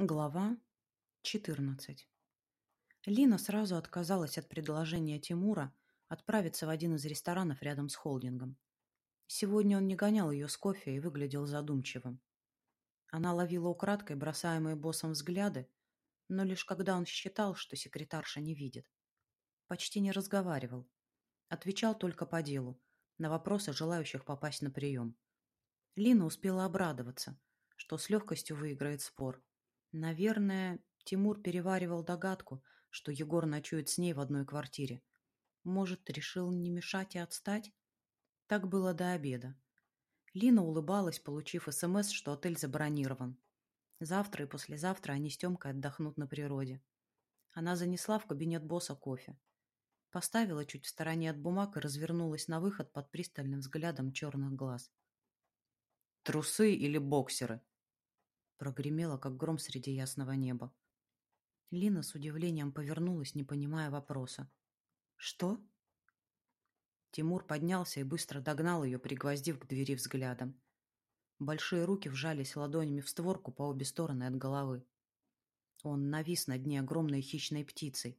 Глава 14. Лина сразу отказалась от предложения Тимура отправиться в один из ресторанов рядом с холдингом. Сегодня он не гонял ее с кофе и выглядел задумчивым. Она ловила украдкой бросаемые боссом взгляды, но лишь когда он считал, что секретарша не видит. Почти не разговаривал. Отвечал только по делу, на вопросы желающих попасть на прием. Лина успела обрадоваться, что с легкостью выиграет спор. Наверное, Тимур переваривал догадку, что Егор ночует с ней в одной квартире. Может, решил не мешать и отстать? Так было до обеда. Лина улыбалась, получив СМС, что отель забронирован. Завтра и послезавтра они с Тёмкой отдохнут на природе. Она занесла в кабинет босса кофе. Поставила чуть в стороне от бумаг и развернулась на выход под пристальным взглядом черных глаз. «Трусы или боксеры?» Прогремело, как гром среди ясного неба. Лина с удивлением повернулась, не понимая вопроса. «Что?» Тимур поднялся и быстро догнал ее, пригвоздив к двери взглядом. Большие руки вжались ладонями в створку по обе стороны от головы. Он навис над ней огромной хищной птицей,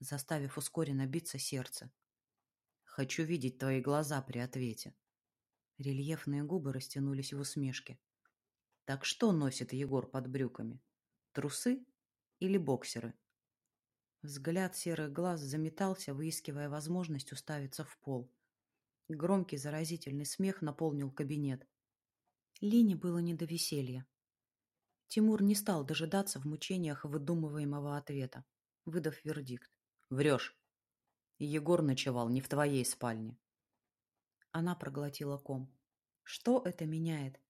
заставив ускоренно биться сердце. «Хочу видеть твои глаза при ответе». Рельефные губы растянулись в усмешке. Так что носит Егор под брюками? Трусы или боксеры? Взгляд серых глаз заметался, выискивая возможность уставиться в пол. Громкий заразительный смех наполнил кабинет. Лине было не до веселья. Тимур не стал дожидаться в мучениях выдумываемого ответа, выдав вердикт. «Врешь. Егор ночевал не в твоей спальне». Она проглотила ком. «Что это меняет?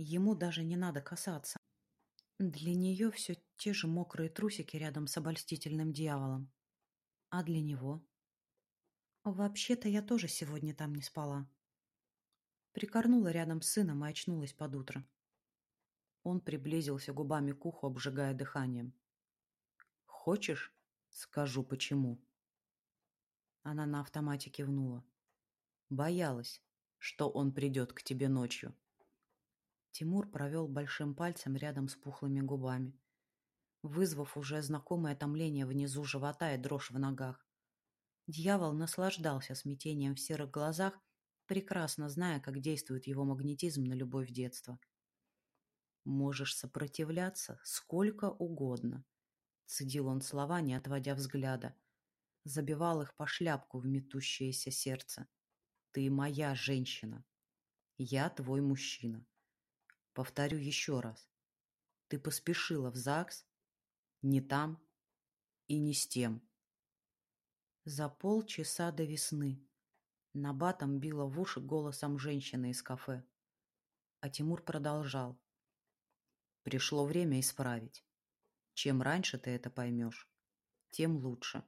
Ему даже не надо касаться. Для нее все те же мокрые трусики рядом с обольстительным дьяволом. А для него? Вообще-то я тоже сегодня там не спала. Прикорнула рядом с сыном и очнулась под утро. Он приблизился губами к уху, обжигая дыханием. «Хочешь? Скажу, почему». Она на автомате кивнула. Боялась, что он придет к тебе ночью. Тимур провел большим пальцем рядом с пухлыми губами, вызвав уже знакомое томление внизу живота и дрожь в ногах. Дьявол наслаждался смятением в серых глазах, прекрасно зная, как действует его магнетизм на любовь детства. «Можешь сопротивляться сколько угодно», — цедил он слова, не отводя взгляда. Забивал их по шляпку в метущееся сердце. «Ты моя женщина. Я твой мужчина. Повторю еще раз. Ты поспешила в ЗАГС, не там и не с тем. За полчаса до весны Набатом била в уши голосом женщины из кафе. А Тимур продолжал. Пришло время исправить. Чем раньше ты это поймешь, тем лучше.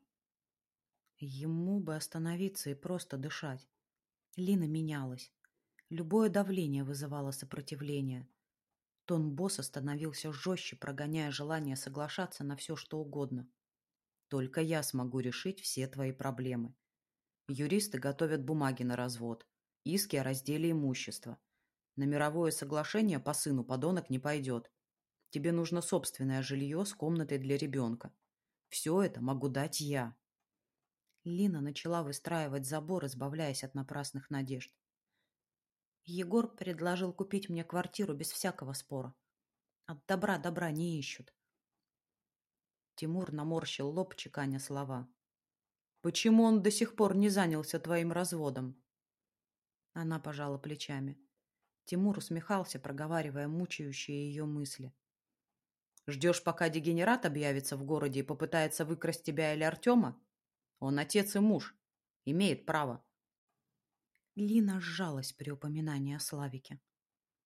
Ему бы остановиться и просто дышать. Лина менялась. Любое давление вызывало сопротивление. Тон босса становился жестче, прогоняя желание соглашаться на все, что угодно. «Только я смогу решить все твои проблемы. Юристы готовят бумаги на развод, иски о разделе имущества. На мировое соглашение по сыну подонок не пойдет. Тебе нужно собственное жилье с комнатой для ребенка. Все это могу дать я». Лина начала выстраивать забор, избавляясь от напрасных надежд. Егор предложил купить мне квартиру без всякого спора. От добра добра не ищут. Тимур наморщил лоб, чеканя слова. «Почему он до сих пор не занялся твоим разводом?» Она пожала плечами. Тимур усмехался, проговаривая мучающие ее мысли. «Ждешь, пока дегенерат объявится в городе и попытается выкрасть тебя или Артема? Он отец и муж. Имеет право. Лина сжалась при упоминании о Славике.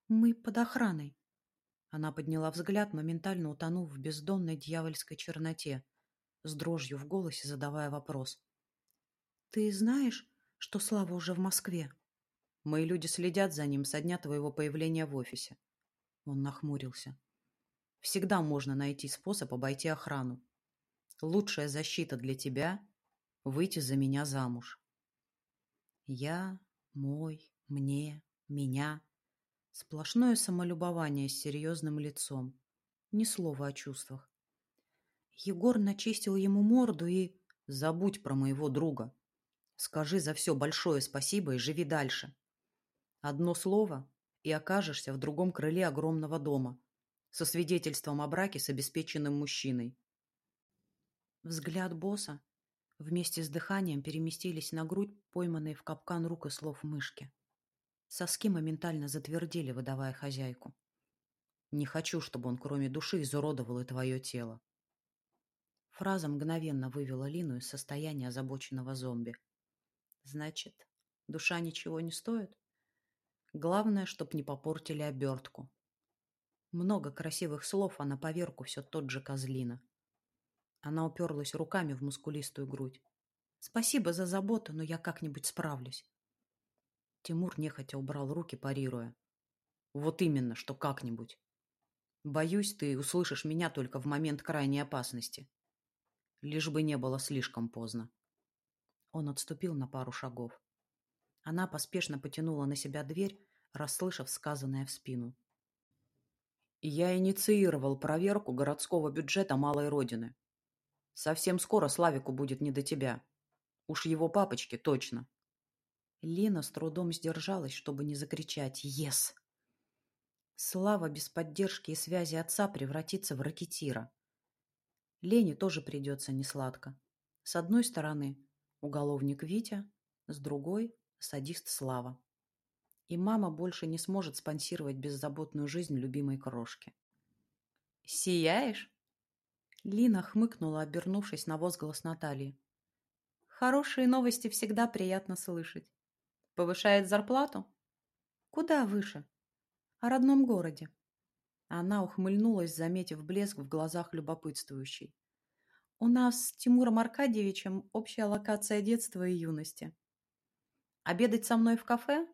«Мы под охраной». Она подняла взгляд, моментально утонув в бездонной дьявольской черноте, с дрожью в голосе задавая вопрос. «Ты знаешь, что Слава уже в Москве?» «Мои люди следят за ним со дня твоего появления в офисе». Он нахмурился. «Всегда можно найти способ обойти охрану. Лучшая защита для тебя — выйти за меня замуж». Я мой, мне, меня. Сплошное самолюбование с серьезным лицом. Ни слова о чувствах. Егор начистил ему морду и... Забудь про моего друга. Скажи за все большое спасибо и живи дальше. Одно слово, и окажешься в другом крыле огромного дома, со свидетельством о браке с обеспеченным мужчиной. Взгляд босса вместе с дыханием переместились на грудь, пойманные в капкан рук и слов мышки. Соски моментально затвердели, выдавая хозяйку. Не хочу, чтобы он кроме души изуродовал и твое тело. Фраза мгновенно вывела Лину из состояния озабоченного зомби. Значит, душа ничего не стоит? Главное, чтоб не попортили обертку. Много красивых слов, а на поверку все тот же козлина. Она уперлась руками в мускулистую грудь. Спасибо за заботу, но я как-нибудь справлюсь. Тимур нехотя убрал руки, парируя. Вот именно, что как-нибудь. Боюсь, ты услышишь меня только в момент крайней опасности. Лишь бы не было слишком поздно. Он отступил на пару шагов. Она поспешно потянула на себя дверь, расслышав сказанное в спину. «Я инициировал проверку городского бюджета Малой Родины. Совсем скоро Славику будет не до тебя. Уж его папочке точно». Лина с трудом сдержалась, чтобы не закричать «Ес!». Слава без поддержки и связи отца превратится в ракетира. Лене тоже придется несладко. С одной стороны уголовник Витя, с другой садист Слава. И мама больше не сможет спонсировать беззаботную жизнь любимой крошки. «Сияешь?» Лина хмыкнула, обернувшись на возглас Натальи. «Хорошие новости всегда приятно слышать. Повышает зарплату?» «Куда выше?» «О родном городе». Она ухмыльнулась, заметив блеск в глазах любопытствующей. «У нас с Тимуром Аркадьевичем общая локация детства и юности. Обедать со мной в кафе?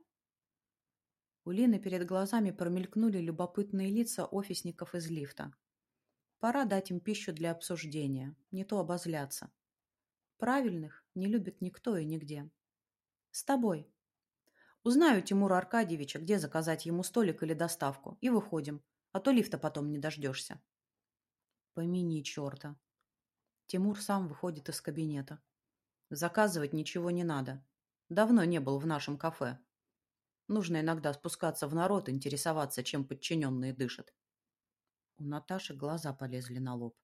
У Лины перед глазами промелькнули любопытные лица офисников из лифта. Пора дать им пищу для обсуждения, не то обозляться. Правильных не любит никто и нигде. С тобой. Узнаю Тимура Аркадьевича, где заказать ему столик или доставку, и выходим, а то лифта потом не дождешься. Помяни черта. Тимур сам выходит из кабинета. Заказывать ничего не надо. Давно не был в нашем кафе. Нужно иногда спускаться в народ, интересоваться, чем подчиненные дышат. У Наташи глаза полезли на лоб.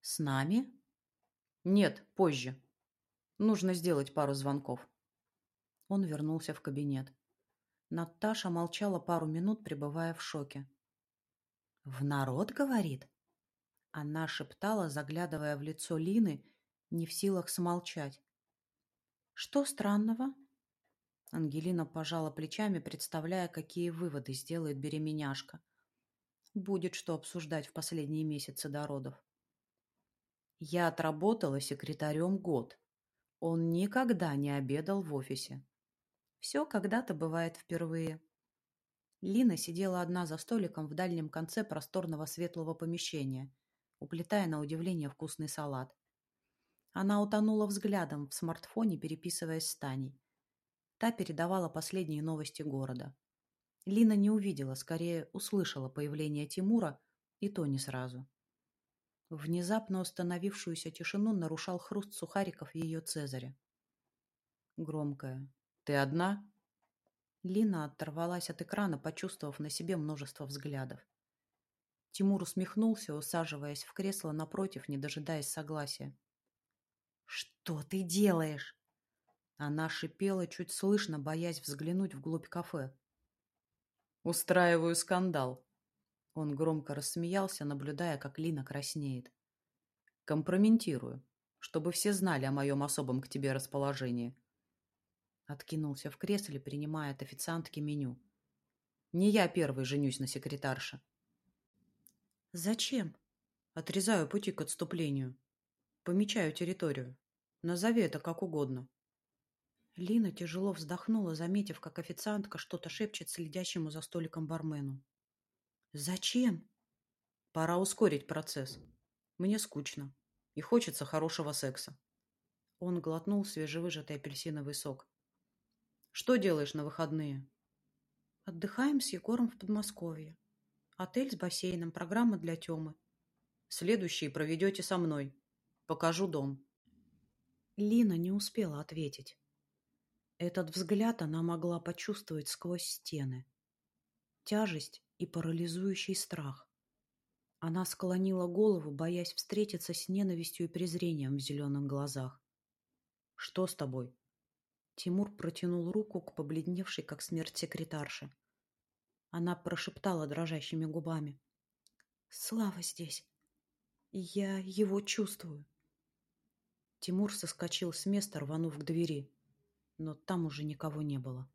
«С нами?» «Нет, позже. Нужно сделать пару звонков». Он вернулся в кабинет. Наташа молчала пару минут, пребывая в шоке. «В народ, говорит?» Она шептала, заглядывая в лицо Лины, не в силах смолчать. Что странного? Ангелина пожала плечами, представляя, какие выводы сделает беременяшка. Будет что обсуждать в последние месяцы до родов. Я отработала секретарем год. Он никогда не обедал в офисе. Все когда-то бывает впервые. Лина сидела одна за столиком в дальнем конце просторного светлого помещения, уплетая на удивление вкусный салат. Она утонула взглядом в смартфоне, переписываясь с Таней. Та передавала последние новости города. Лина не увидела, скорее услышала появление Тимура, и то не сразу. Внезапно установившуюся тишину нарушал хруст сухариков ее Цезаря. Громкая. «Ты одна?» Лина оторвалась от экрана, почувствовав на себе множество взглядов. Тимур усмехнулся, усаживаясь в кресло напротив, не дожидаясь согласия. «Что ты делаешь?» Она шипела, чуть слышно, боясь взглянуть вглубь кафе. «Устраиваю скандал». Он громко рассмеялся, наблюдая, как Лина краснеет. «Компрометирую, чтобы все знали о моем особом к тебе расположении». Откинулся в кресле, принимая от официантки меню. «Не я первый женюсь на секретарше». «Зачем?» «Отрезаю пути к отступлению». Помечаю территорию. Назови это как угодно. Лина тяжело вздохнула, заметив, как официантка что-то шепчет следящему за столиком бармену. «Зачем?» «Пора ускорить процесс. Мне скучно. И хочется хорошего секса». Он глотнул свежевыжатый апельсиновый сок. «Что делаешь на выходные?» «Отдыхаем с Егором в Подмосковье. Отель с бассейном, программа для Тёмы. Следующий проведете со мной. Покажу дом. Лина не успела ответить. Этот взгляд она могла почувствовать сквозь стены. Тяжесть и парализующий страх. Она склонила голову, боясь встретиться с ненавистью и презрением в зеленых глазах. «Что с тобой?» Тимур протянул руку к побледневшей, как смерть секретарше. Она прошептала дрожащими губами. «Слава здесь. Я его чувствую». Тимур соскочил с места, рванув к двери, но там уже никого не было.